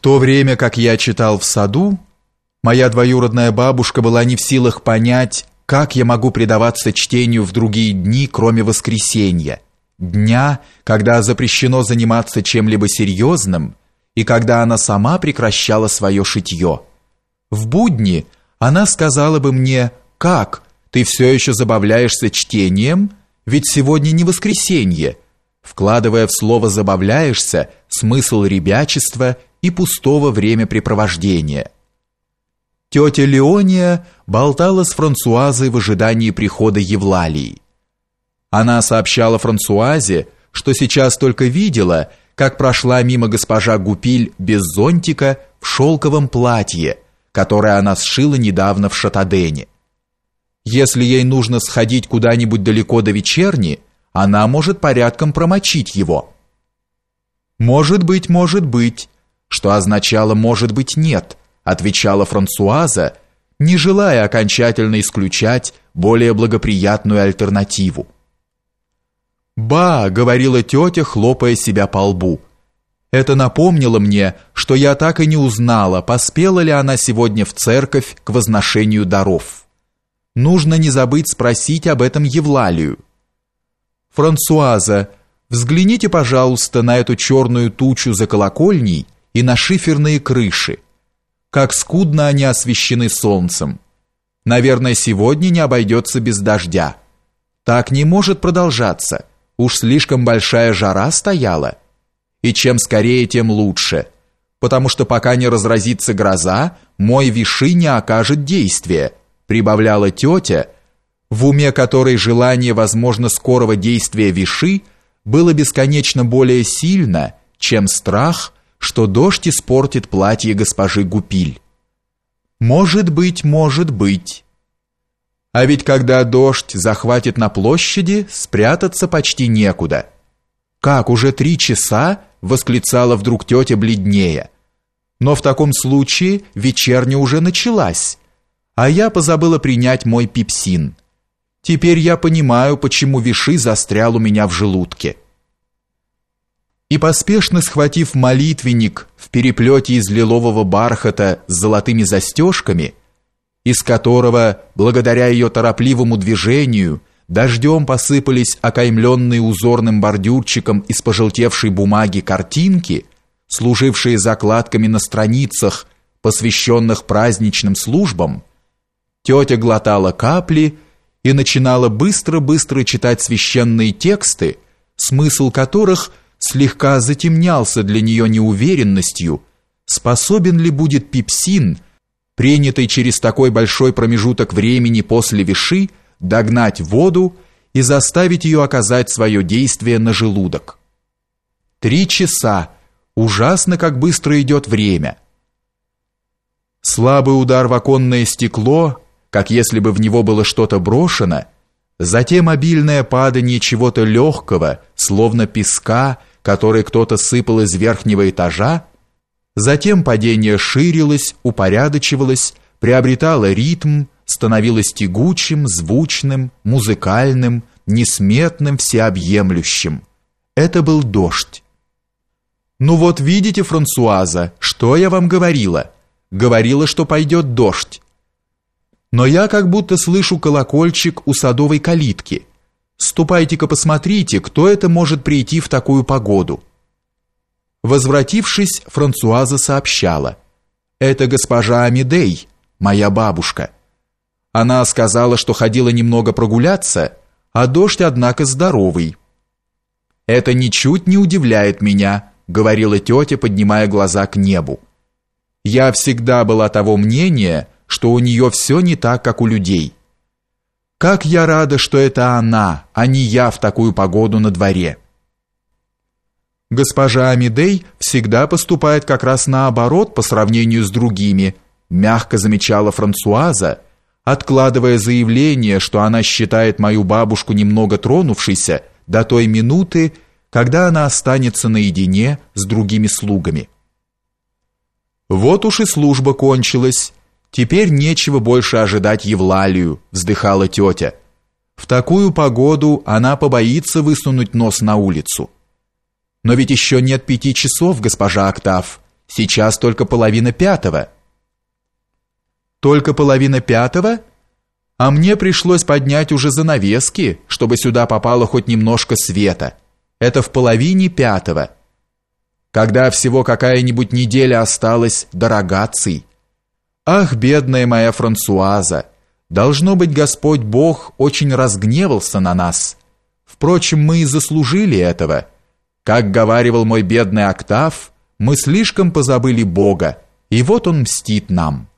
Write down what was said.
То время, как я читал в саду, моя двоюродная бабушка была не в силах понять, как я могу предаваться чтению в другие дни, кроме воскресенья, дня, когда запрещено заниматься чем-либо серьезным и когда она сама прекращала свое шитье. В будни она сказала бы мне «Как? Ты все еще забавляешься чтением? Ведь сегодня не воскресенье», вкладывая в слово «забавляешься» смысл ребячества и пустого времяпрепровождения. Тетя Леония болтала с Франсуазой в ожидании прихода Евлалии. Она сообщала Франсуазе, что сейчас только видела, как прошла мимо госпожа Гупиль без зонтика в шелковом платье, которое она сшила недавно в Шатадене. Если ей нужно сходить куда-нибудь далеко до вечерни, она может порядком промочить его. Может быть, может быть, что означало «может быть нет», отвечала Франсуаза, не желая окончательно исключать более благоприятную альтернативу. «Ба!» — говорила тетя, хлопая себя по лбу. Это напомнило мне, что я так и не узнала, поспела ли она сегодня в церковь к возношению даров. Нужно не забыть спросить об этом Евлалию. «Франсуаза, взгляните, пожалуйста, на эту черную тучу за колокольней и на шиферные крыши. Как скудно они освещены солнцем. Наверное, сегодня не обойдется без дождя. Так не может продолжаться. Уж слишком большая жара стояла. И чем скорее, тем лучше. Потому что пока не разразится гроза, мой виши не окажет действия, прибавляла тетя, в уме которой желание, возможно, скорого действия виши было бесконечно более сильно, чем страх, что дождь испортит платье госпожи Гупиль. Может быть, может быть. А ведь когда дождь захватит на площади, спрятаться почти некуда. Как уже три часа, восклицала вдруг тетя бледнее. Но в таком случае вечерня уже началась, а я позабыла принять мой пепсин. Теперь я понимаю, почему виши застрял у меня в желудке. И поспешно схватив молитвенник в переплете из лилового бархата с золотыми застежками, из которого, благодаря ее торопливому движению, дождем посыпались окаймленные узорным бордюрчиком из пожелтевшей бумаги картинки, служившие закладками на страницах, посвященных праздничным службам, тетя глотала капли и начинала быстро-быстро читать священные тексты, смысл которых – слегка затемнялся для нее неуверенностью, способен ли будет пепсин, принятый через такой большой промежуток времени после виши, догнать воду и заставить ее оказать свое действие на желудок. Три часа. Ужасно, как быстро идет время. Слабый удар в оконное стекло, как если бы в него было что-то брошено, затем обильное падание чего-то легкого, словно песка, который кто-то сыпал из верхнего этажа, затем падение ширилось, упорядочивалось, приобретало ритм, становилось тягучим, звучным, музыкальным, несметным, всеобъемлющим. Это был дождь. «Ну вот видите, Франсуаза, что я вам говорила? Говорила, что пойдет дождь. Но я как будто слышу колокольчик у садовой калитки. Ступайте-ка посмотрите, кто это может прийти в такую погоду. Возвратившись, Франсуаза сообщала: "Это госпожа Амидей, моя бабушка. Она сказала, что ходила немного прогуляться, а дождь однако здоровый. Это ничуть не удивляет меня", говорила тетя, поднимая глаза к небу. "Я всегда была того мнения, что у нее все не так, как у людей". Как я рада, что это она, а не я в такую погоду на дворе. Госпожа Амидей всегда поступает как раз наоборот по сравнению с другими, мягко замечала Франсуаза, откладывая заявление, что она считает мою бабушку немного тронувшейся до той минуты, когда она останется наедине с другими слугами. Вот уж и служба кончилась, Теперь нечего больше ожидать Евлалию, вздыхала тетя. В такую погоду она побоится высунуть нос на улицу. Но ведь еще нет пяти часов, госпожа Октав, Сейчас только половина пятого. Только половина пятого? А мне пришлось поднять уже занавески, чтобы сюда попало хоть немножко света. Это в половине пятого. Когда всего какая-нибудь неделя осталась до рогаций. Ах, бедная моя Франсуаза! Должно быть, Господь Бог очень разгневался на нас. Впрочем, мы и заслужили этого. Как говаривал мой бедный Октав, мы слишком позабыли Бога, и вот он мстит нам».